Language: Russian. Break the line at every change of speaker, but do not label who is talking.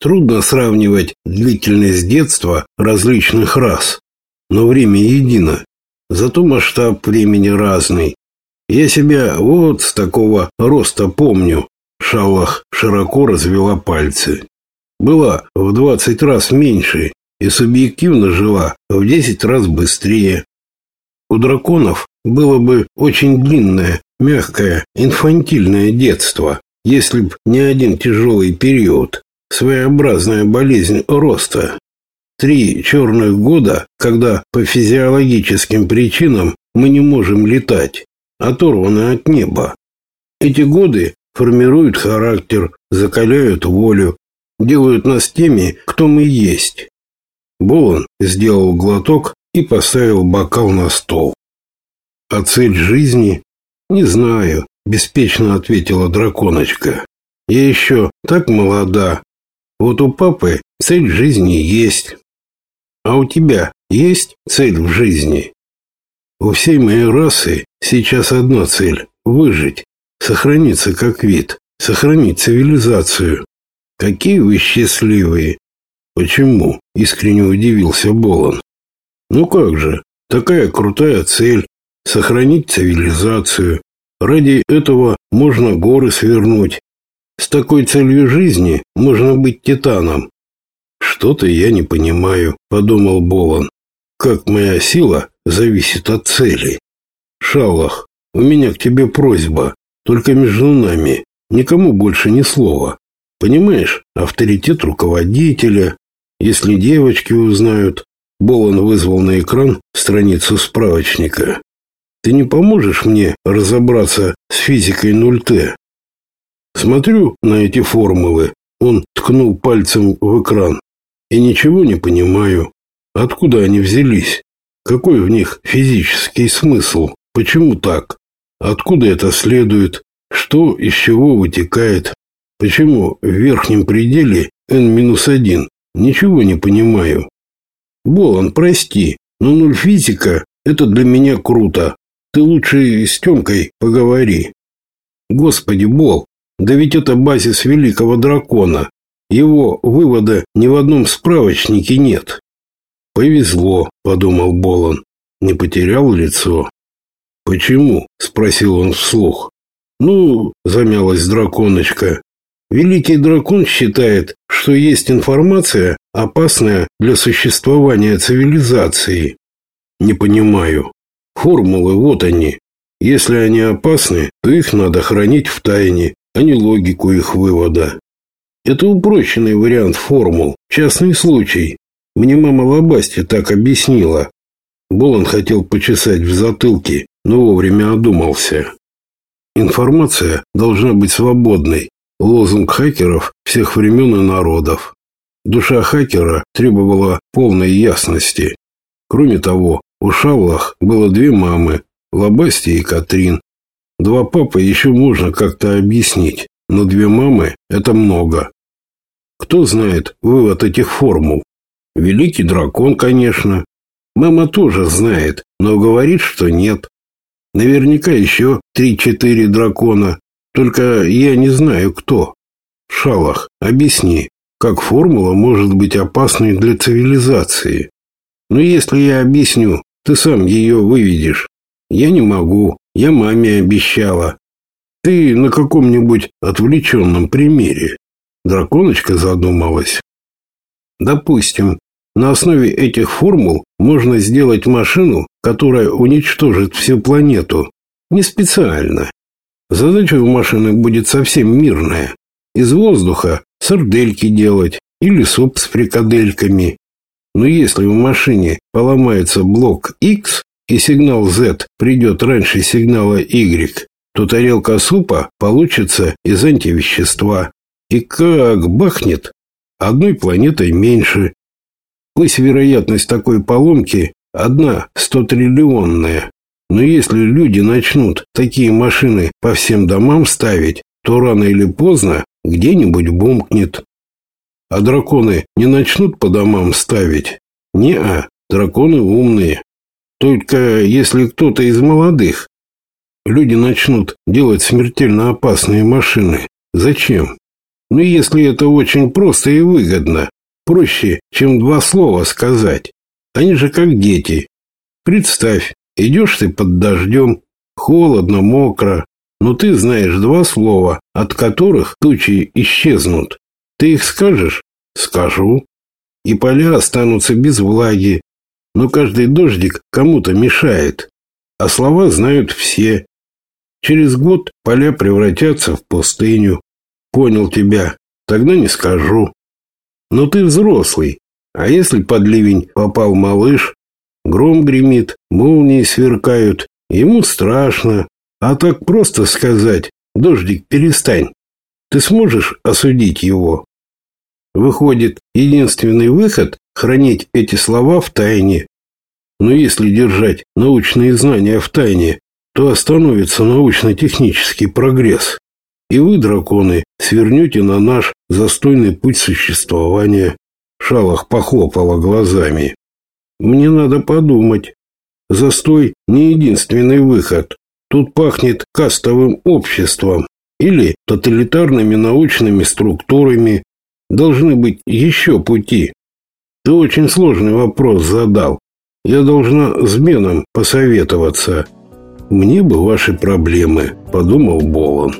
Трудно сравнивать длительность детства различных рас, но время едино. Зато масштаб времени разный. Я себя вот с такого роста помню. Шалах широко развела пальцы. Была в двадцать раз меньше и субъективно жила в десять раз быстрее. У драконов было бы очень длинное, мягкое, инфантильное детство, если б не один тяжелый период, своеобразная болезнь роста. Три черных года, когда по физиологическим причинам мы не можем летать, оторваны от неба. Эти годы формируют характер, закаляют волю, делают нас теми, кто мы есть. Болон сделал глоток и поставил бокал на стол. А цель жизни? Не знаю, беспечно ответила драконочка. Я еще так молода. Вот у папы цель жизни есть. А у тебя есть цель в жизни? У всей моей расы сейчас одна цель выжить, сохраниться как вид, сохранить цивилизацию. Какие вы счастливые. Почему? искренне удивился Болон. Ну как же? Такая крутая цель сохранить цивилизацию. Ради этого можно горы свернуть. С такой целью жизни можно быть титаном. Что-то я не понимаю, подумал Болон. Как моя сила зависит от цели. Шалах, у меня к тебе просьба, только между нами, никому больше ни слова. Понимаешь, авторитет руководителя, если девочки узнают, Болон вызвал на экран страницу справочника. Ты не поможешь мне разобраться с физикой 0Т? Смотрю на эти формулы. Он ткнул пальцем в экран. И ничего не понимаю. Откуда они взялись? Какой в них физический смысл? Почему так? Откуда это следует? Что из чего вытекает? Почему в верхнем пределе n-1? Ничего не понимаю. Болон, прости, но нуль физика – это для меня круто. Ты лучше с Тёмкой поговори. Господи, Бол, да ведь это базис великого дракона. Его вывода ни в одном справочнике нет. Повезло, подумал Болон. Не потерял лицо. Почему? спросил он вслух. Ну, замялась драконочка. Великий дракон считает, что есть информация, опасная для существования цивилизации. Не понимаю. Формулы вот они. Если они опасны, то их надо хранить в тайне, а не логику их вывода. Это упрощенный вариант формул, частный случай. Мне мама Лобасти так объяснила. Болон хотел почесать в затылке, но вовремя одумался. Информация должна быть свободной. Лозунг хакеров всех времен и народов. Душа хакера требовала полной ясности. Кроме того, у Шаллах было две мамы, Лобасти и Катрин. Два папы еще можно как-то объяснить, но две мамы – это много. Кто знает вывод этих формул? Великий дракон, конечно. Мама тоже знает, но говорит, что нет. Наверняка еще три-четыре дракона, только я не знаю кто. Шалах, объясни, как формула может быть опасной для цивилизации? Но если я объясню, ты сам ее выведешь. Я не могу. Я маме обещала. Ты на каком-нибудь отвлеченном примере. Драконочка задумалась. Допустим, на основе этих формул можно сделать машину, которая уничтожит всю планету. Не специально. Задача у машины будет совсем мирная. Из воздуха сардельки делать или суп с фрикадельками. Но если в машине поломается блок X и сигнал Z придет раньше сигнала Y, то тарелка супа получится из антивещества. И как бахнет, одной планетой меньше. Пусть вероятность такой поломки одна стотриллионная. Но если люди начнут такие машины по всем домам ставить, то рано или поздно где-нибудь бумкнет. А драконы не начнут по домам ставить? Не-а, драконы умные. Только если кто-то из молодых. Люди начнут делать смертельно опасные машины. Зачем? Ну, если это очень просто и выгодно, проще, чем два слова сказать. Они же как дети. Представь, идешь ты под дождем, холодно, мокро, но ты знаешь два слова, от которых тучи исчезнут. Ты их скажешь? Скажу. И поля останутся без влаги. Но каждый дождик кому-то мешает. А слова знают все. Через год поля превратятся в пустыню. Понял тебя. Тогда не скажу. Но ты взрослый. А если под ливень попал малыш? Гром гремит, молнии сверкают. Ему страшно. А так просто сказать «Дождик, перестань». Ты сможешь осудить его? Выходит, единственный выход – хранить эти слова в тайне. Но если держать научные знания в тайне, то остановится научно-технический прогресс. И вы, драконы, свернете на наш застойный путь существования. Шалах похлопала глазами. Мне надо подумать. Застой не единственный выход. Тут пахнет кастовым обществом или тоталитарными научными структурами. Должны быть еще пути. Ты очень сложный вопрос задал. Я должна с Беном посоветоваться. Мне бы ваши проблемы, подумал Болон.